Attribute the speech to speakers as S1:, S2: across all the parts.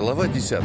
S1: Глава 10.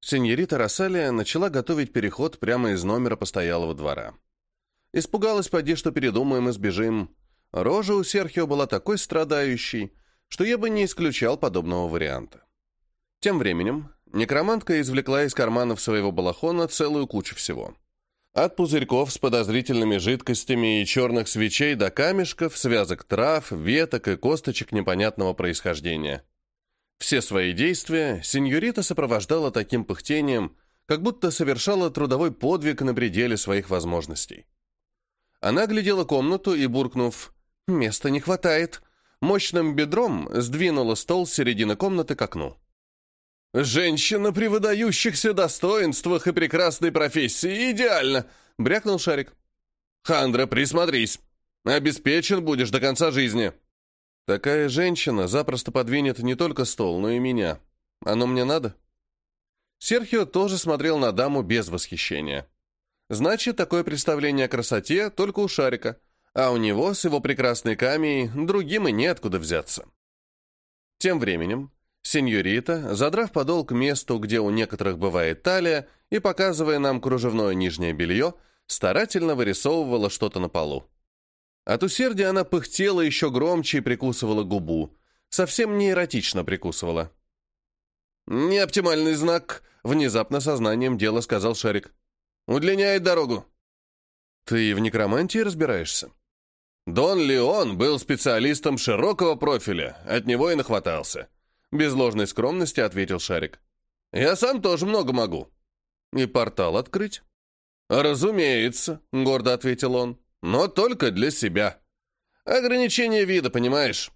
S1: Сеньорита Рассалия начала готовить переход прямо из номера постоялого двора. Испугалась, поди, что передумаем и сбежим. Рожа у Серхио была такой страдающей, что я бы не исключал подобного варианта. Тем временем некромантка извлекла из карманов своего балахона целую кучу всего. От пузырьков с подозрительными жидкостями и черных свечей до камешков, связок трав, веток и косточек непонятного происхождения. Все свои действия сеньорита сопровождала таким пыхтением, как будто совершала трудовой подвиг на пределе своих возможностей. Она глядела комнату и, буркнув «Места не хватает», мощным бедром сдвинула стол с середины комнаты к окну. «Женщина при выдающихся достоинствах и прекрасной профессии идеально!» — брякнул Шарик. «Хандра, присмотрись. Обеспечен будешь до конца жизни». Такая женщина запросто подвинет не только стол, но и меня. Оно мне надо? Серхио тоже смотрел на даму без восхищения. Значит, такое представление о красоте только у Шарика, а у него с его прекрасной камией другим и неоткуда взяться. Тем временем, сеньорита, задрав подол к месту, где у некоторых бывает талия, и показывая нам кружевное нижнее белье, старательно вырисовывала что-то на полу. От усердия она пыхтела еще громче и прикусывала губу. Совсем не эротично прикусывала. «Неоптимальный знак», — внезапно сознанием дела сказал Шарик. «Удлиняет дорогу». «Ты в некромантии разбираешься?» Дон Леон был специалистом широкого профиля, от него и нахватался. Без ложной скромности ответил Шарик. «Я сам тоже много могу». «И портал открыть?» «Разумеется», — гордо ответил он но только для себя. Ограничение вида, понимаешь?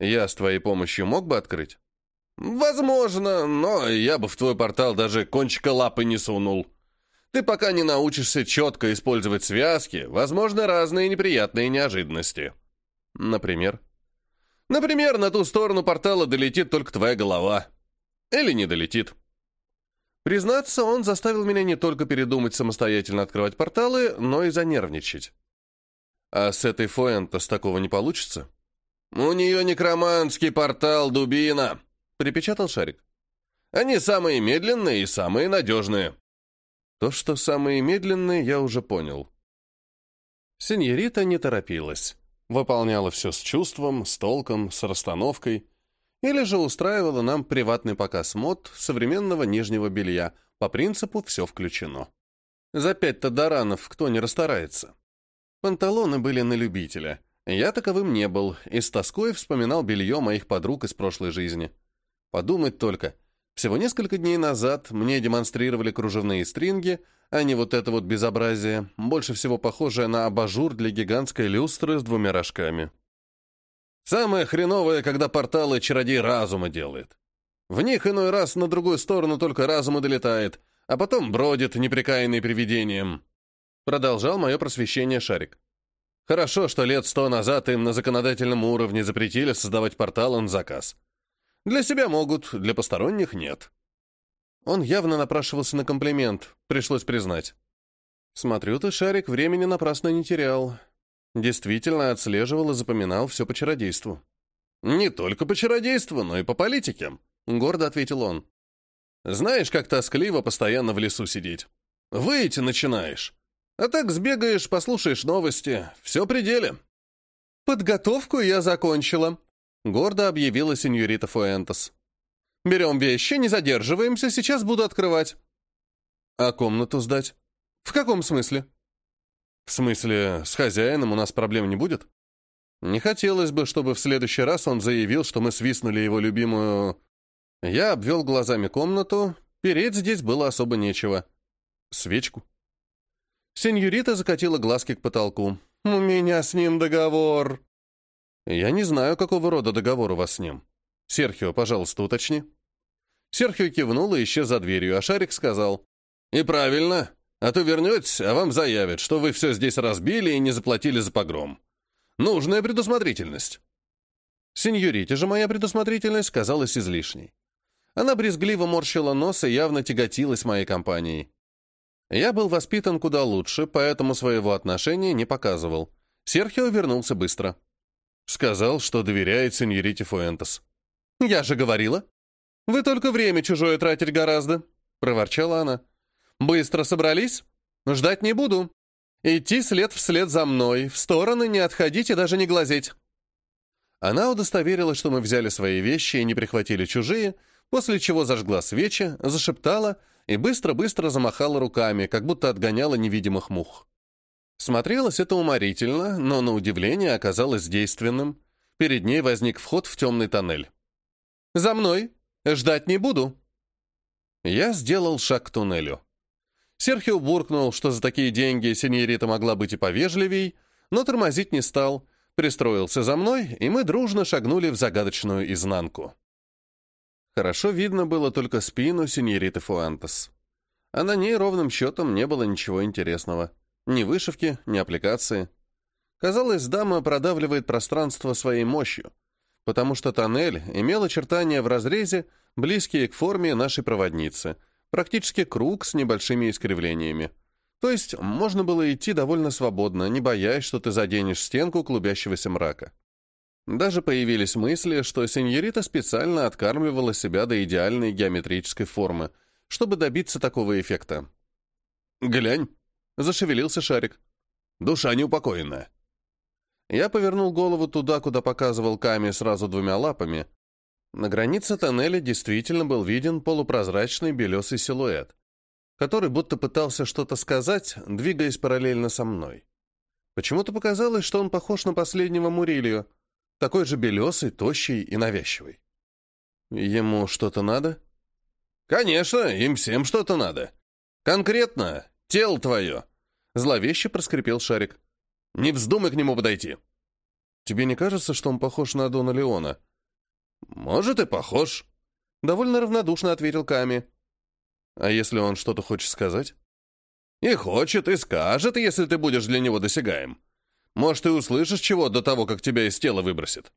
S1: Я с твоей помощью мог бы открыть? Возможно, но я бы в твой портал даже кончика лапы не сунул. Ты пока не научишься четко использовать связки, возможно, разные неприятные неожиданности. Например? Например, на ту сторону портала долетит только твоя голова. Или не долетит. Признаться, он заставил меня не только передумать самостоятельно открывать порталы, но и занервничать. А с этой Фуэнтос такого не получится? «У нее некроманский портал, дубина!» — припечатал Шарик. «Они самые медленные и самые надежные». То, что самые медленные, я уже понял. Сеньорита не торопилась. Выполняла все с чувством, с толком, с расстановкой — или же устраивала нам приватный показ мод современного нижнего белья, по принципу «все включено». За пять-то даранов кто не расстарается. Панталоны были на любителя. Я таковым не был, и с тоской вспоминал белье моих подруг из прошлой жизни. Подумать только. Всего несколько дней назад мне демонстрировали кружевные стринги, а не вот это вот безобразие, больше всего похожее на абажур для гигантской люстры с двумя рожками. Самое хреновое, когда порталы чародей разума делает. В них иной раз на другую сторону только разум и долетает, а потом бродит, неприкаянный привидением. Продолжал мое просвещение Шарик. Хорошо, что лет сто назад им на законодательном уровне запретили создавать порталы на заказ. Для себя могут, для посторонних нет. Он явно напрашивался на комплимент, пришлось признать. Смотрю, ты, Шарик, времени напрасно не терял. Действительно отслеживал и запоминал все по чародейству. «Не только по чародейству, но и по политике», — гордо ответил он. «Знаешь, как тоскливо постоянно в лесу сидеть. Выйти начинаешь. А так сбегаешь, послушаешь новости. Все пределе». «Подготовку я закончила», — гордо объявила сеньорита Фуэнтес. «Берем вещи, не задерживаемся, сейчас буду открывать». «А комнату сдать?» «В каком смысле?» В смысле, с хозяином у нас проблем не будет? Не хотелось бы, чтобы в следующий раз он заявил, что мы свистнули его любимую... Я обвел глазами комнату. Переть здесь было особо нечего. Свечку. Сеньорита закатила глазки к потолку. «У меня с ним договор». «Я не знаю, какого рода договор у вас с ним. Серхио, пожалуйста, уточни». Серхио кивнул и исчез за дверью, а Шарик сказал. «И правильно. А то вернетесь, а вам заявят, что вы все здесь разбили и не заплатили за погром. Нужная предусмотрительность. Сеньорите же моя предусмотрительность казалась излишней. Она брезгливо морщила нос и явно тяготилась моей компанией. Я был воспитан куда лучше, поэтому своего отношения не показывал. Серхио вернулся быстро. Сказал, что доверяет сеньорите Фуэнтес. «Я же говорила. Вы только время чужое тратить гораздо», — проворчала она. «Быстро собрались? Ждать не буду. Идти след вслед за мной, в стороны не отходить и даже не глазеть». Она удостоверилась, что мы взяли свои вещи и не прихватили чужие, после чего зажгла свечи, зашептала и быстро-быстро замахала руками, как будто отгоняла невидимых мух. Смотрелось это уморительно, но на удивление оказалось действенным. Перед ней возник вход в темный тоннель. «За мной! Ждать не буду!» Я сделал шаг к туннелю. Серхио буркнул, что за такие деньги сеньорита могла быть и повежливей, но тормозить не стал, пристроился за мной, и мы дружно шагнули в загадочную изнанку. Хорошо видно было только спину сеньориты Фуантес. А на ней ровным счетом не было ничего интересного. Ни вышивки, ни аппликации. Казалось, дама продавливает пространство своей мощью, потому что тоннель имел очертания в разрезе, близкие к форме нашей проводницы, практически круг с небольшими искривлениями. То есть можно было идти довольно свободно, не боясь, что ты заденешь стенку клубящегося мрака. Даже появились мысли, что сеньорита специально откармливала себя до идеальной геометрической формы, чтобы добиться такого эффекта. «Глянь!» — зашевелился шарик. «Душа неупокоенная». Я повернул голову туда, куда показывал Ками сразу двумя лапами. На границе тоннеля действительно был виден полупрозрачный белесый силуэт который будто пытался что-то сказать, двигаясь параллельно со мной. Почему-то показалось, что он похож на последнего Мурилью, такой же белесый, тощий и навязчивый. Ему что-то надо? Конечно, им всем что-то надо. Конкретно, тело твое. Зловеще проскрипел шарик. Не вздумай к нему подойти. Тебе не кажется, что он похож на Дона Леона? Может, и похож. Довольно равнодушно ответил Ками. А если он что-то хочет сказать? И хочет, и скажет, если ты будешь для него досягаем. Может, и услышишь чего до того, как тебя из тела выбросит.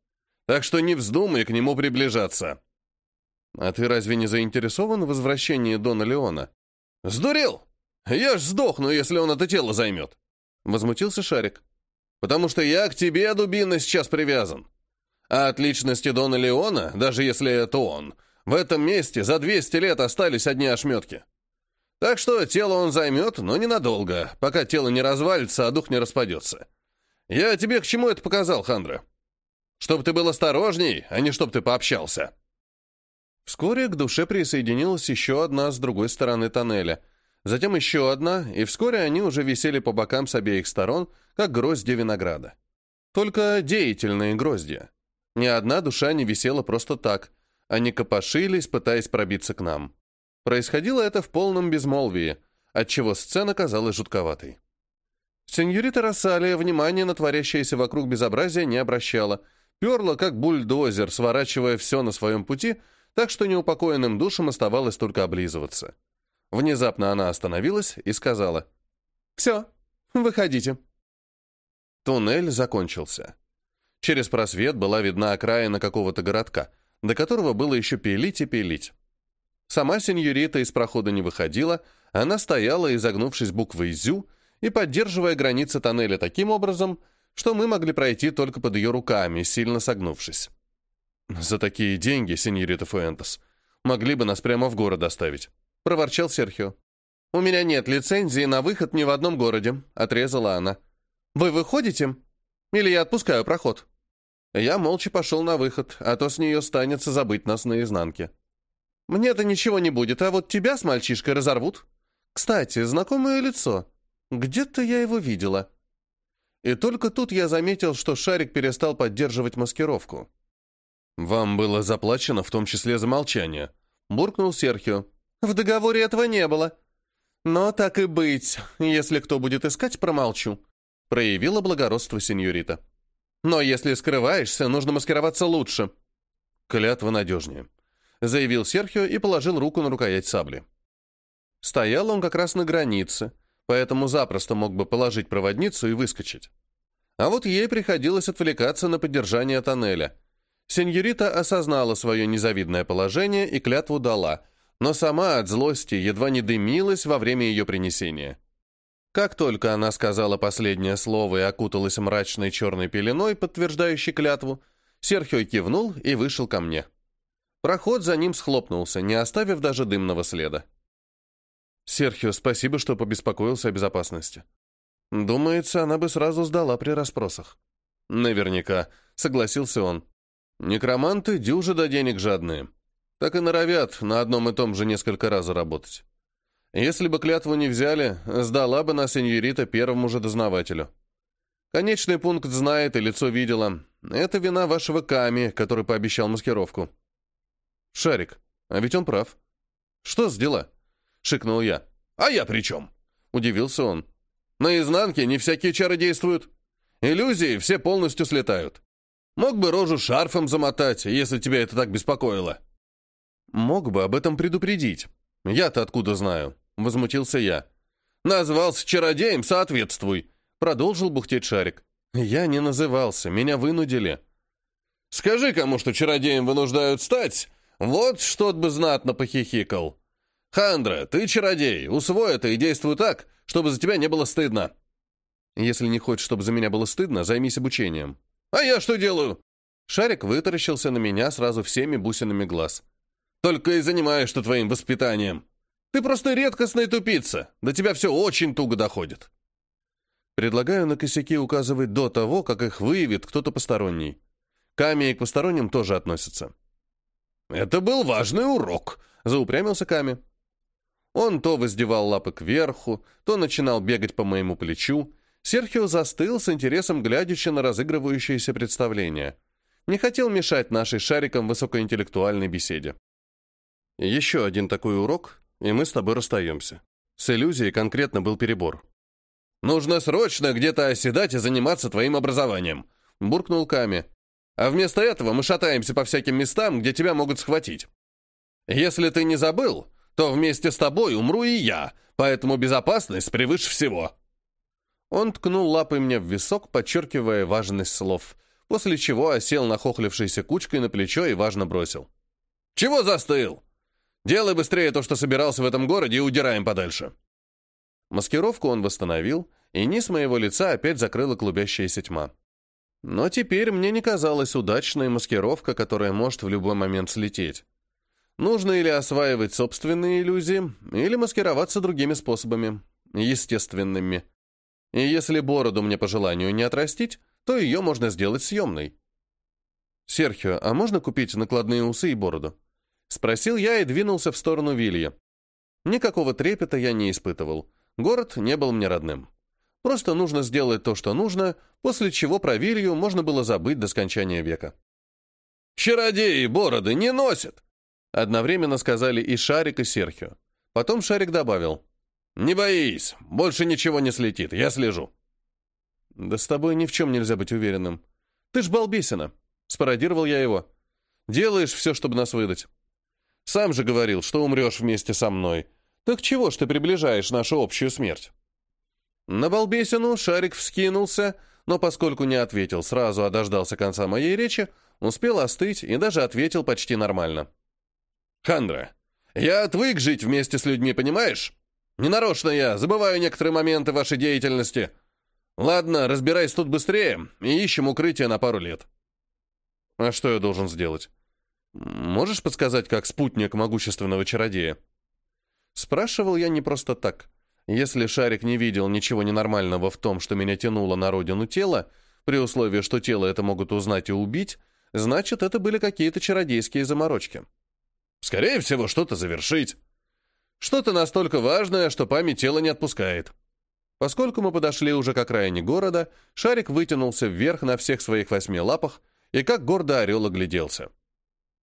S1: Так что не вздумай к нему приближаться. А ты разве не заинтересован в возвращении Дона Леона? Сдурел! Я ж сдохну, если он это тело займет. Возмутился Шарик. Потому что я к тебе, дубина, сейчас привязан. А от личности Дона Леона, даже если это он, в этом месте за 200 лет остались одни ошметки. Так что тело он займет, но ненадолго, пока тело не развалится, а дух не распадется. Я тебе к чему это показал, Хандра? Чтоб ты был осторожней, а не чтоб ты пообщался. Вскоре к душе присоединилась еще одна с другой стороны тоннеля, затем еще одна, и вскоре они уже висели по бокам с обеих сторон, как гроздья винограда. Только деятельные гроздья. Ни одна душа не висела просто так, они копошились, пытаясь пробиться к нам. Происходило это в полном безмолвии, отчего сцена казалась жутковатой. Сеньорита Рассалия внимания на творящееся вокруг безобразие не обращала, перла как бульдозер, сворачивая все на своем пути, так что неупокоенным душам оставалось только облизываться. Внезапно она остановилась и сказала «Все, выходите». Туннель закончился. Через просвет была видна окраина какого-то городка — до которого было еще пилить и пилить. Сама сеньорита из прохода не выходила, она стояла, изогнувшись буквой «зю», и поддерживая границы тоннеля таким образом, что мы могли пройти только под ее руками, сильно согнувшись. «За такие деньги, сеньорита Фуэнтес, могли бы нас прямо в город оставить», — проворчал Серхио. «У меня нет лицензии на выход ни в одном городе», — отрезала она. «Вы выходите? Или я отпускаю проход?» Я молча пошел на выход, а то с нее станется забыть нас наизнанке. Мне-то ничего не будет, а вот тебя с мальчишкой разорвут. Кстати, знакомое лицо. Где-то я его видела. И только тут я заметил, что Шарик перестал поддерживать маскировку. «Вам было заплачено, в том числе за молчание», — буркнул Серхио. «В договоре этого не было. Но так и быть, если кто будет искать, промолчу», — проявила благородство сеньорита. Но если скрываешься, нужно маскироваться лучше. Клятва надежнее, заявил Серхио и положил руку на рукоять сабли. Стоял он как раз на границе, поэтому запросто мог бы положить проводницу и выскочить. А вот ей приходилось отвлекаться на поддержание тоннеля. Сеньорита осознала свое незавидное положение и клятву дала, но сама от злости едва не дымилась во время ее принесения. Как только она сказала последнее слово и окуталась мрачной черной пеленой, подтверждающей клятву, Серхио кивнул и вышел ко мне. Проход за ним схлопнулся, не оставив даже дымного следа. «Серхио, спасибо, что побеспокоился о безопасности. Думается, она бы сразу сдала при расспросах». «Наверняка», — согласился он. «Некроманты дюжи до денег жадные. Так и норовят на одном и том же несколько раз заработать. Если бы клятву не взяли, сдала бы нас сеньорита первому же дознавателю. Конечный пункт знает и лицо видела. Это вина вашего Ками, который пообещал маскировку». «Шарик, а ведь он прав. Что с дела?» — шикнул я. «А я при чем?» — удивился он. «На изнанке не всякие чары действуют. Иллюзии все полностью слетают. Мог бы рожу шарфом замотать, если тебя это так беспокоило». «Мог бы об этом предупредить. Я-то откуда знаю?» — возмутился я. «Назвался чародеем, соответствуй», — продолжил бухтеть шарик. «Я не назывался, меня вынудили». «Скажи кому, что чародеем вынуждают стать, вот что бы знатно похихикал. Хандра, ты чародей, усвой это и действуй так, чтобы за тебя не было стыдно». «Если не хочешь, чтобы за меня было стыдно, займись обучением». «А я что делаю?» Шарик вытаращился на меня сразу всеми бусинами глаз. «Только и занимаешь ты твоим воспитанием. Ты просто редкостная тупица, до тебя все очень туго доходит». Предлагаю на косяки указывать до того, как их выявит кто-то посторонний. Ками к посторонним тоже относятся. «Это был важный урок», — заупрямился Ками. Он то воздевал лапы кверху, то начинал бегать по моему плечу. Серхио застыл с интересом, глядячи на разыгрывающееся представление. Не хотел мешать нашей шарикам высокоинтеллектуальной беседе. Еще один такой урок, и мы с тобой расстаемся. С иллюзией конкретно был перебор. «Нужно срочно где-то оседать и заниматься твоим образованием», — буркнул Ками. А вместо этого мы шатаемся по всяким местам, где тебя могут схватить. Если ты не забыл, то вместе с тобой умру и я, поэтому безопасность превыше всего». Он ткнул лапой мне в висок, подчеркивая важность слов, после чего осел нахохлившейся кучкой на плечо и важно бросил. «Чего застыл? Делай быстрее то, что собирался в этом городе, и удираем подальше». Маскировку он восстановил, и низ моего лица опять закрыла клубящаяся тьма. Но теперь мне не казалась удачной маскировка, которая может в любой момент слететь. Нужно или осваивать собственные иллюзии, или маскироваться другими способами, естественными. И если бороду мне по желанию не отрастить, то ее можно сделать съемной. «Серхио, а можно купить накладные усы и бороду?» Спросил я и двинулся в сторону Вилья. Никакого трепета я не испытывал. Город не был мне родным. Просто нужно сделать то, что нужно, после чего про Вилью можно было забыть до скончания века. «Чародеи бороды не носят!» Одновременно сказали и Шарик, и Серхио. Потом Шарик добавил. «Не боись, больше ничего не слетит, я слежу». «Да с тобой ни в чем нельзя быть уверенным. Ты ж балбесина!» Спародировал я его. «Делаешь все, чтобы нас выдать. Сам же говорил, что умрешь вместе со мной. Так чего ж ты приближаешь нашу общую смерть?» На балбесину шарик вскинулся, но поскольку не ответил сразу, а дождался конца моей речи, успел остыть и даже ответил почти нормально. «Хандра, я отвык жить вместе с людьми, понимаешь? Ненарочно я, забываю некоторые моменты вашей деятельности. Ладно, разбирайся тут быстрее и ищем укрытие на пару лет». «А что я должен сделать? Можешь подсказать, как спутник могущественного чародея?» Спрашивал я не просто так. Если Шарик не видел ничего ненормального в том, что меня тянуло на родину тела, при условии, что тело это могут узнать и убить, значит, это были какие-то чародейские заморочки. Скорее всего, что-то завершить. Что-то настолько важное, что память тела не отпускает. Поскольку мы подошли уже к окраине города, Шарик вытянулся вверх на всех своих восьми лапах и как гордо орел огляделся.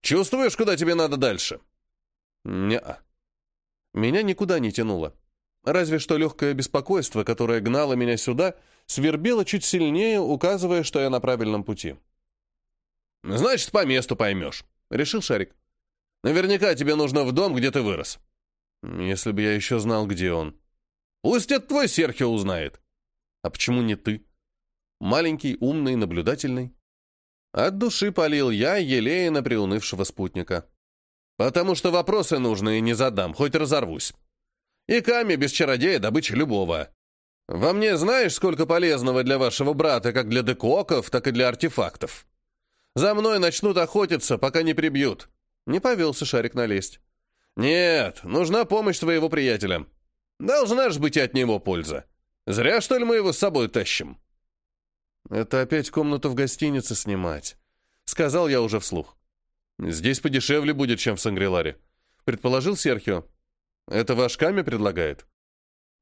S1: «Чувствуешь, куда тебе надо дальше?» «Не-а». Меня никуда не тянуло. Разве что легкое беспокойство, которое гнало меня сюда, свербело чуть сильнее, указывая, что я на правильном пути. «Значит, по месту поймешь», — решил Шарик. «Наверняка тебе нужно в дом, где ты вырос». «Если бы я еще знал, где он». «Пусть это твой Серхио узнает». «А почему не ты?» «Маленький, умный, наблюдательный». От души полил я, елея на приунывшего спутника. «Потому что вопросы нужные не задам, хоть разорвусь». И Ками без чародея добыча любого. Во мне знаешь, сколько полезного для вашего брата, как для декоков, так и для артефактов? За мной начнут охотиться, пока не прибьют. Не повелся Шарик налезть. «Нет, нужна помощь твоего приятеля. Должна же быть от него польза. Зря, что ли, мы его с собой тащим?» «Это опять комнату в гостинице снимать», — сказал я уже вслух. «Здесь подешевле будет, чем в Сангриларе», — предположил Серхио. «Это ваш Ками предлагает?»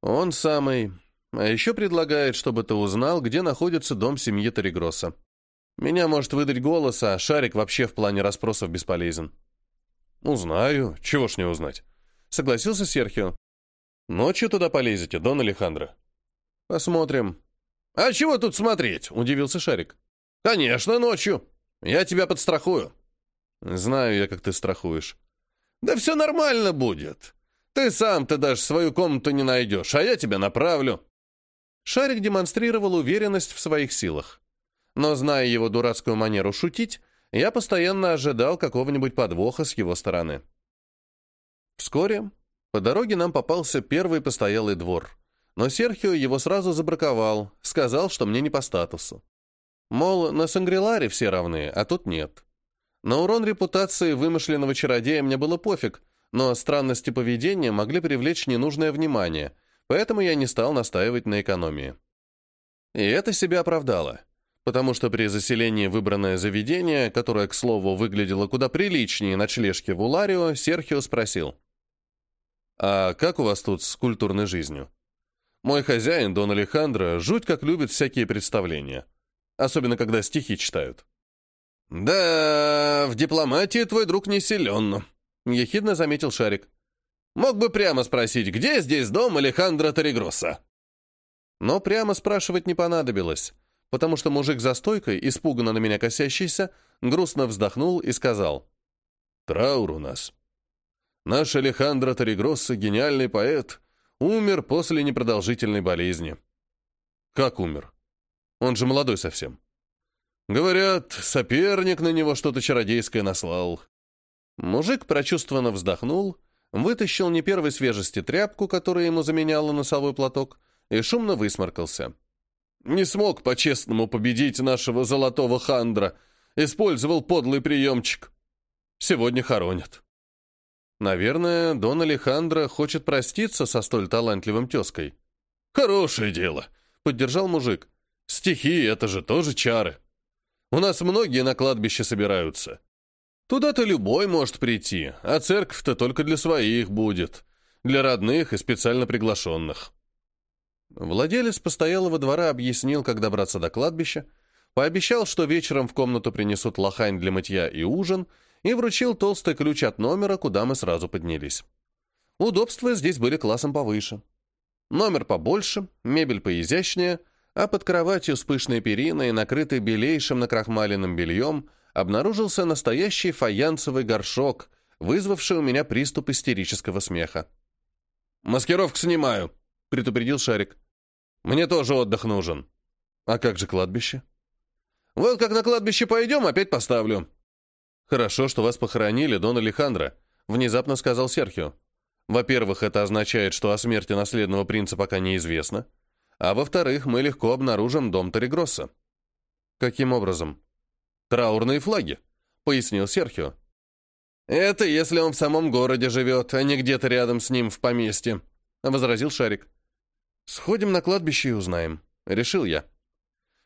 S1: «Он самый. А еще предлагает, чтобы ты узнал, где находится дом семьи Торигроса. Меня может выдать голос, а Шарик вообще в плане расспросов бесполезен». «Узнаю. Чего ж не узнать?» — согласился Серхио. «Ночью туда полезете, Дон Алехандро?» «Посмотрим». «А чего тут смотреть?» — удивился Шарик. «Конечно, ночью. Я тебя подстрахую». «Знаю я, как ты страхуешь». «Да все нормально будет. Ты сам-то даже свою комнату не найдешь, а я тебя направлю». Шарик демонстрировал уверенность в своих силах. Но, зная его дурацкую манеру шутить, я постоянно ожидал какого-нибудь подвоха с его стороны. Вскоре по дороге нам попался первый постоялый двор, но Серхио его сразу забраковал, сказал, что мне не по статусу. Мол, на Сангриларе все равны, а тут нет. На урон репутации вымышленного чародея мне было пофиг, но странности поведения могли привлечь ненужное внимание, поэтому я не стал настаивать на экономии. И это себя оправдало потому что при заселении выбранное заведение, которое, к слову, выглядело куда приличнее ночлежки в Уларио, Серхио спросил. «А как у вас тут с культурной жизнью? Мой хозяин, Дон Алехандро, жуть как любит всякие представления. Особенно, когда стихи читают». «Да, в дипломатии твой друг не силен», — ехидно заметил Шарик. «Мог бы прямо спросить, где здесь дом Алехандро Торигроса?» Но прямо спрашивать не понадобилось потому что мужик за стойкой, испуганно на меня косящийся, грустно вздохнул и сказал. «Траур у нас. Наш Алехандро Торигросса, гениальный поэт, умер после непродолжительной болезни». «Как умер? Он же молодой совсем». «Говорят, соперник на него что-то чародейское наслал». Мужик прочувствованно вздохнул, вытащил не первой свежести тряпку, которая ему заменяла носовой платок, и шумно высморкался. Не смог по-честному победить нашего золотого хандра. Использовал подлый приемчик. Сегодня хоронят. Наверное, Дон Алехандро хочет проститься со столь талантливым тезкой. «Хорошее дело», — поддержал мужик. «Стихи — это же тоже чары. У нас многие на кладбище собираются. Туда-то любой может прийти, а церковь-то только для своих будет, для родных и специально приглашенных». Владелец постоялого двора объяснил, как добраться до кладбища, пообещал, что вечером в комнату принесут лохань для мытья и ужин, и вручил толстый ключ от номера, куда мы сразу поднялись. Удобства здесь были классом повыше. Номер побольше, мебель поизящнее, а под кроватью с пышной периной, накрытой белейшим накрахмаленным бельем, обнаружился настоящий фаянсовый горшок, вызвавший у меня приступ истерического смеха. «Маскировку снимаю», — предупредил Шарик. Мне тоже отдых нужен. А как же кладбище? Вот как на кладбище пойдем, опять поставлю. Хорошо, что вас похоронили, Дон Алехандро, внезапно сказал Серхио. Во-первых, это означает, что о смерти наследного принца пока неизвестно. А во-вторых, мы легко обнаружим дом Торигросса. Каким образом? Траурные флаги, пояснил Серхио. Это если он в самом городе живет, а не где-то рядом с ним в поместье, возразил Шарик. «Сходим на кладбище и узнаем», — решил я.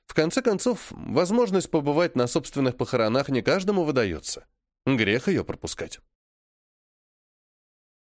S1: В конце концов, возможность побывать на собственных похоронах не каждому выдается. Грех ее пропускать.